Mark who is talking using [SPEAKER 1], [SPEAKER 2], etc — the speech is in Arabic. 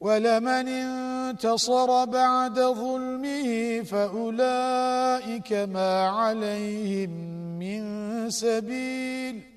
[SPEAKER 1] ولمن انتصر بعد ظلمه فأولئك ما عليهم من سبيل